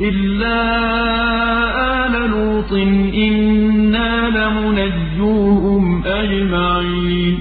إِلَّا آلَ لُوطٍ إِنَّا لَمُنَجُّوهُمْ أَجْمَعِينَ